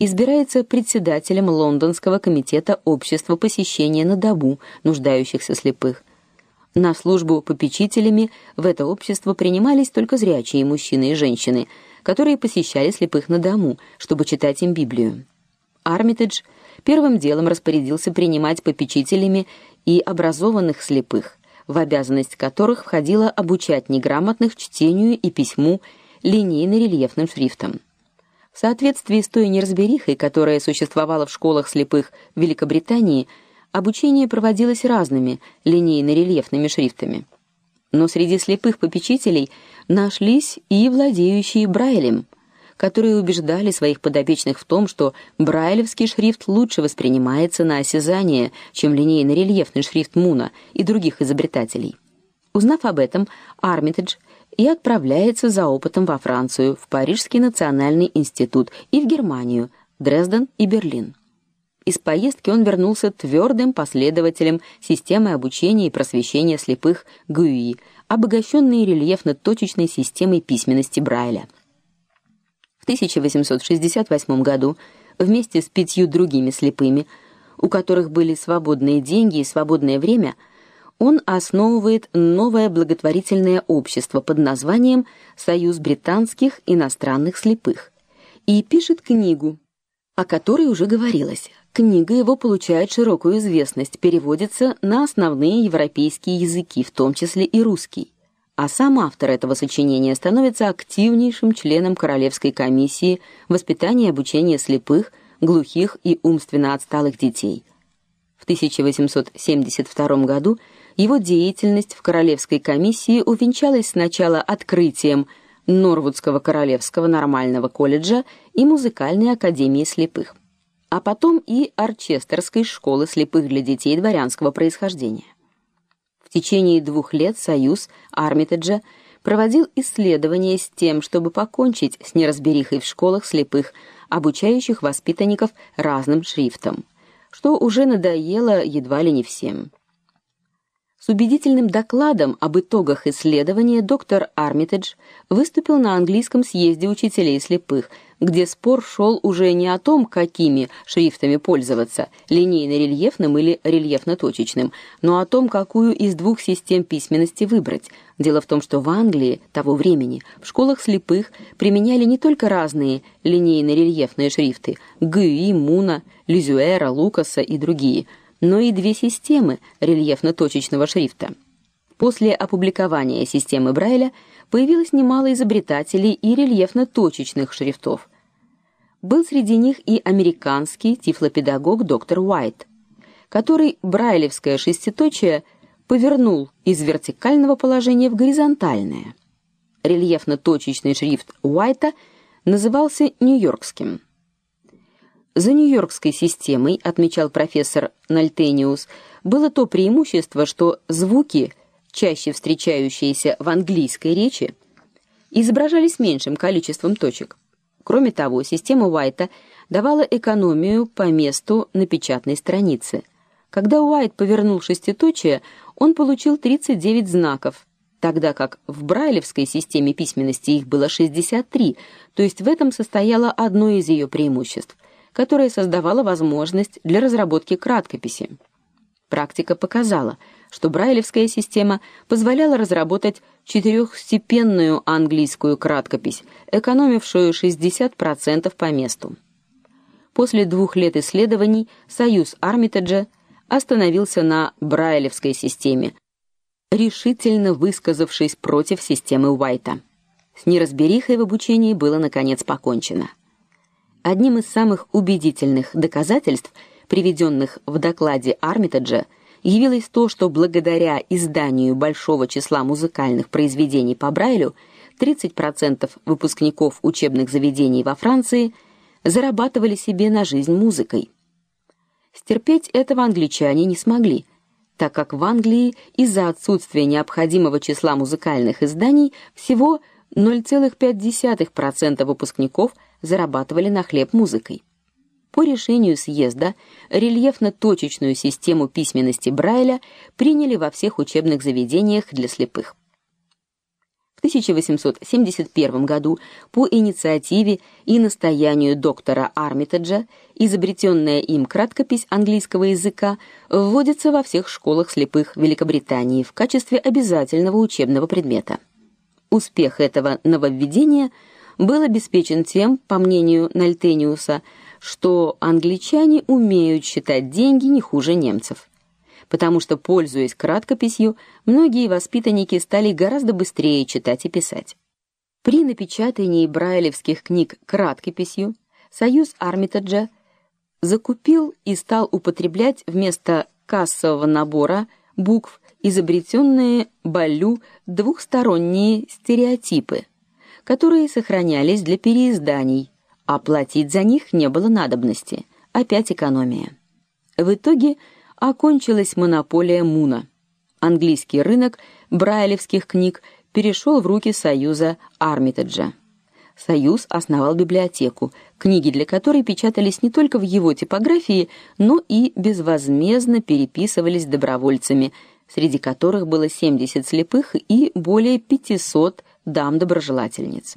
избирается председателем Лондонского комитета общества посещения на дому нуждающихся слепых. На службу попечителями в это общество принимались только зрячие мужчины и женщины, которые посещали слепых на дому, чтобы читать им Библию. Армитедж первым делом распорядился принимать попечителями и образованных слепых, в обязанность которых входило обучать неграмотных чтению и письму линейно-рельефным шрифтом. В соответствии с той неразберихой, которая существовала в школах слепых в Великобритании, обучение проводилось разными линейно-рельефными шрифтами. Но среди слепых попечителей нашлись и владеющие Брайлем, которые убеждали своих подопечных в том, что брайлевский шрифт лучше воспринимается на осязание, чем линейно-рельефный шрифт Муна и других изобретателей. Узнав об этом, Армитедж и отправляется за опытом во Францию, в Парижский национальный институт и в Германию, Дрезден и Берлин. Из поездки он вернулся твердым последователем системы обучения и просвещения слепых ГУИ, обогащенной рельефно-точечной системой письменности Брайля. В 1868 году вместе с пятью другими слепыми, у которых были свободные деньги и свободное время, он основывает новое благотворительное общество под названием Союз британских иностранных слепых и пишет книгу, о которой уже говорилось. Книга его получает широкую известность, переводится на основные европейские языки, в том числе и русский. А сам автор этого сочинения становится активнейшим членом Королевской комиссии воспитания и обучения слепых, глухих и умственно отсталых детей. В 1872 году его деятельность в Королевской комиссии увенчалась сначала открытием Норвудского королевского нормального колледжа и музыкальной академии слепых, а потом и Арчестерской школы слепых для детей дворянского происхождения. В течение двух лет Союз Армитеджа проводил исследования с тем, чтобы покончить с неразберихой в школах слепых, обучающих воспитанников разным шрифтам, что уже надоело едва ли не всем. С убедительным докладом об итогах исследования доктор Армитедж выступил на английском съезде учителей слепых, где спор шел уже не о том, какими шрифтами пользоваться, линейно-рельефным или рельефно-точечным, но о том, какую из двух систем письменности выбрать. Дело в том, что в Англии того времени в школах слепых применяли не только разные линейно-рельефные шрифты: Гюи, Муна, Лизюэра, Лукаса и другие – но и две системы рельефно-точечного шрифта. После опубликования системы Брайля появилось немало изобретателей и рельефно-точечных шрифтов. Был среди них и американский тифлопедагог доктор Уайт, который брайлевское шеститочие повернул из вертикального положения в горизонтальное. Рельефно-точечный шрифт Уайта назывался нью-йоркским. За нью-йоркской системой, отмечал профессор Нальтениус, было то преимущество, что звуки, чаще встречающиеся в английской речи, изображались меньшим количеством точек. Кроме того, система Уайта давала экономию по месту на печатной странице. Когда Уайт повернул шеститочие, он получил 39 знаков, тогда как в брайлевской системе письменности их было 63, то есть в этом состояло одно из ее преимуществ – которая создавала возможность для разработки краткописи. Практика показала, что брайлевская система позволяла разработать четырехстепенную английскую краткопись, экономившую 60% по месту. После двух лет исследований Союз Армитеджа остановился на брайлевской системе, решительно высказавшись против системы Уайта. С неразберихой в обучении было наконец покончено. Одним из самых убедительных доказательств, приведенных в докладе Армитеджа, явилось то, что благодаря изданию большого числа музыкальных произведений по Брайлю 30% выпускников учебных заведений во Франции зарабатывали себе на жизнь музыкой. Стерпеть этого англичане не смогли, так как в Англии из-за отсутствия необходимого числа музыкальных изданий всего 0,5% выпускников – зарабатывали на хлеб музыкой. По решению съезда рельефно-точечную систему письменности Брайля приняли во всех учебных заведениях для слепых. В 1871 году по инициативе и настоянию доктора Армитеджа изобретенная им краткопись английского языка вводится во всех школах слепых Великобритании в качестве обязательного учебного предмета. Успех этого нововведения был обеспечен тем, по мнению Нальтениуса, что англичане умеют считать деньги не хуже немцев потому что, пользуясь краткописью, многие воспитанники стали гораздо быстрее читать и писать. При напечатании брайлевских книг краткописью Союз Армитеджа закупил и стал употреблять вместо кассового набора букв изобретенные Баллю двухсторонние стереотипы, которые сохранялись для переизданий, а платить за них не было надобности. Опять экономия. В итоге окончилась монополия Муна. Английский рынок брайлевских книг перешел в руки Союза Армитеджа. Союз основал библиотеку, книги для которой печатались не только в его типографии, но и безвозмездно переписывались добровольцами, среди которых было 70 слепых и более 500 дам-доброжелательниц.